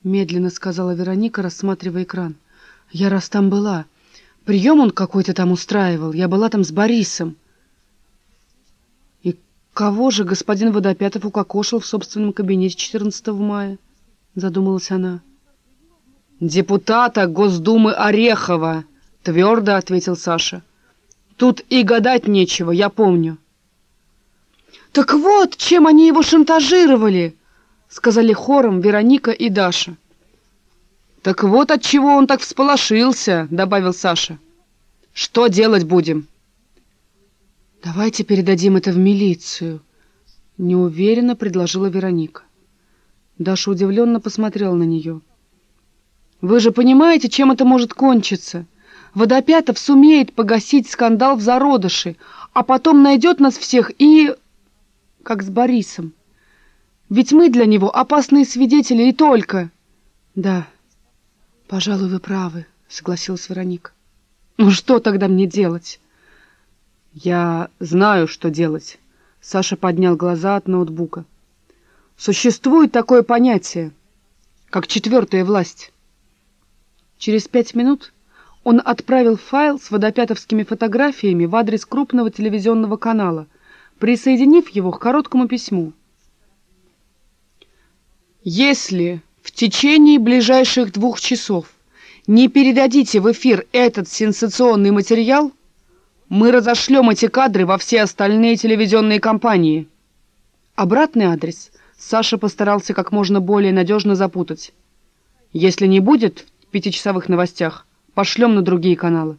— медленно сказала Вероника, рассматривая экран. «Я раз там была. Прием он какой-то там устраивал. Я была там с Борисом». «И кого же господин Водопятов укокошил в собственном кабинете 14 мая?» — задумалась она. «Депутата Госдумы Орехова», — твердо ответил Саша. «Тут и гадать нечего, я помню». «Так вот, чем они его шантажировали!» — сказали хором Вероника и Даша. «Так вот от чего он так всполошился», — добавил Саша. «Что делать будем?» «Давайте передадим это в милицию», — неуверенно предложила Вероника. Даша удивленно посмотрела на нее. «Вы же понимаете, чем это может кончиться? Водопятов сумеет погасить скандал в зародыше, а потом найдет нас всех и... как с Борисом. Ведь мы для него опасные свидетели и только...» «Да, пожалуй, вы правы», — согласилась Вероника. «Ну что тогда мне делать?» «Я знаю, что делать», — Саша поднял глаза от ноутбука. «Существует такое понятие, как четвертая власть». Через пять минут он отправил файл с водопятовскими фотографиями в адрес крупного телевизионного канала, присоединив его к короткому письму. «Если в течение ближайших двух часов не передадите в эфир этот сенсационный материал, мы разошлем эти кадры во все остальные телевизионные компании». Обратный адрес Саша постарался как можно более надежно запутать. «Если не будет пятичасовых новостях. Пошлем на другие каналы.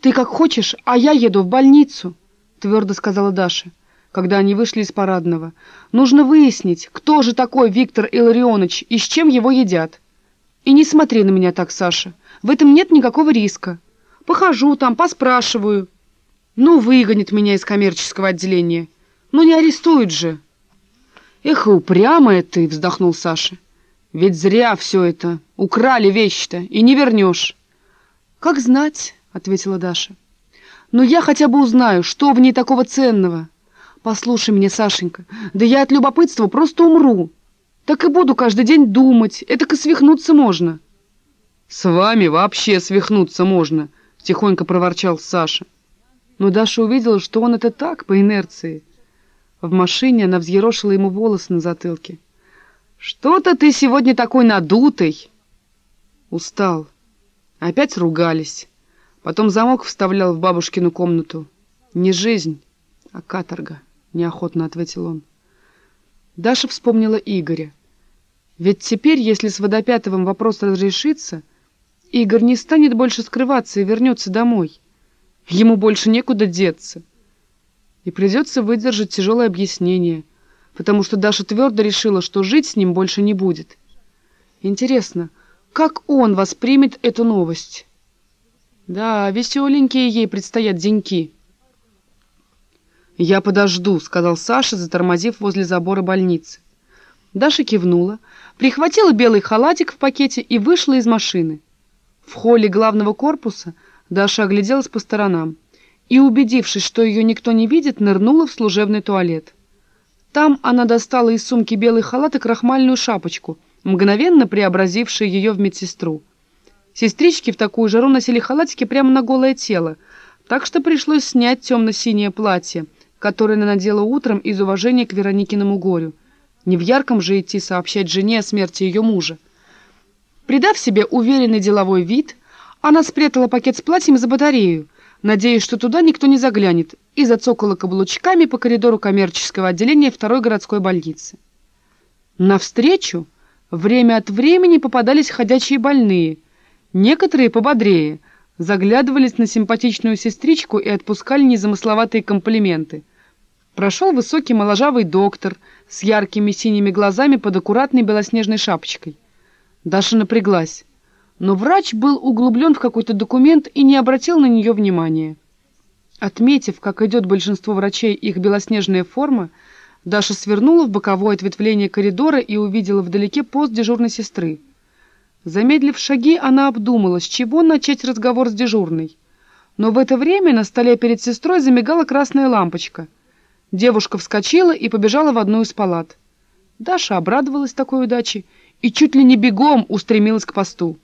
«Ты как хочешь, а я еду в больницу», — твердо сказала Даша, когда они вышли из парадного. «Нужно выяснить, кто же такой Виктор Илларионович и с чем его едят. И не смотри на меня так, Саша. В этом нет никакого риска. Похожу там, поспрашиваю. Ну, выгонит меня из коммерческого отделения. Ну, не арестуют же». «Эх, упрямая ты!» — вздохнул Саша. Ведь зря все это. Украли вещи-то, и не вернешь. Как знать, — ответила Даша. Но я хотя бы узнаю, что в ней такого ценного. Послушай меня, Сашенька, да я от любопытства просто умру. Так и буду каждый день думать, это и свихнуться можно. С вами вообще свихнуться можно, — тихонько проворчал Саша. Но Даша увидела, что он это так, по инерции. В машине она взъерошила ему волосы на затылке. «Что-то ты сегодня такой надутый!» Устал. Опять ругались. Потом замок вставлял в бабушкину комнату. «Не жизнь, а каторга», — неохотно ответил он. Даша вспомнила Игоря. Ведь теперь, если с Водопятовым вопрос разрешится, Игорь не станет больше скрываться и вернется домой. Ему больше некуда деться. И придется выдержать тяжелое объяснение — потому что Даша твердо решила, что жить с ним больше не будет. Интересно, как он воспримет эту новость? Да, веселенькие ей предстоят деньки. «Я подожду», — сказал Саша, затормозив возле забора больницы. Даша кивнула, прихватила белый халатик в пакете и вышла из машины. В холле главного корпуса Даша огляделась по сторонам и, убедившись, что ее никто не видит, нырнула в служебный туалет. Там она достала из сумки белый халат и крахмальную шапочку, мгновенно преобразившие ее в медсестру. Сестрички в такую жару носили халатики прямо на голое тело, так что пришлось снять темно-синее платье, которое она надела утром из уважения к Вероникиному горю. Не в ярком же идти сообщать жене о смерти ее мужа. Придав себе уверенный деловой вид, она спрятала пакет с платьем за батарею, надеясь, что туда никто не заглянет, и зацокала каблучками по коридору коммерческого отделения второй городской больницы. Навстречу время от времени попадались ходячие больные, некоторые пободрее, заглядывались на симпатичную сестричку и отпускали незамысловатые комплименты. Прошел высокий моложавый доктор с яркими синими глазами под аккуратной белоснежной шапочкой. Даша напряглась, но врач был углублен в какой-то документ и не обратил на нее внимания. Отметив, как идет большинство врачей их белоснежная форма, Даша свернула в боковое ответвление коридора и увидела вдалеке пост дежурной сестры. Замедлив шаги, она обдумала, с чего начать разговор с дежурной. Но в это время на столе перед сестрой замигала красная лампочка. Девушка вскочила и побежала в одну из палат. Даша обрадовалась такой удаче и чуть ли не бегом устремилась к посту.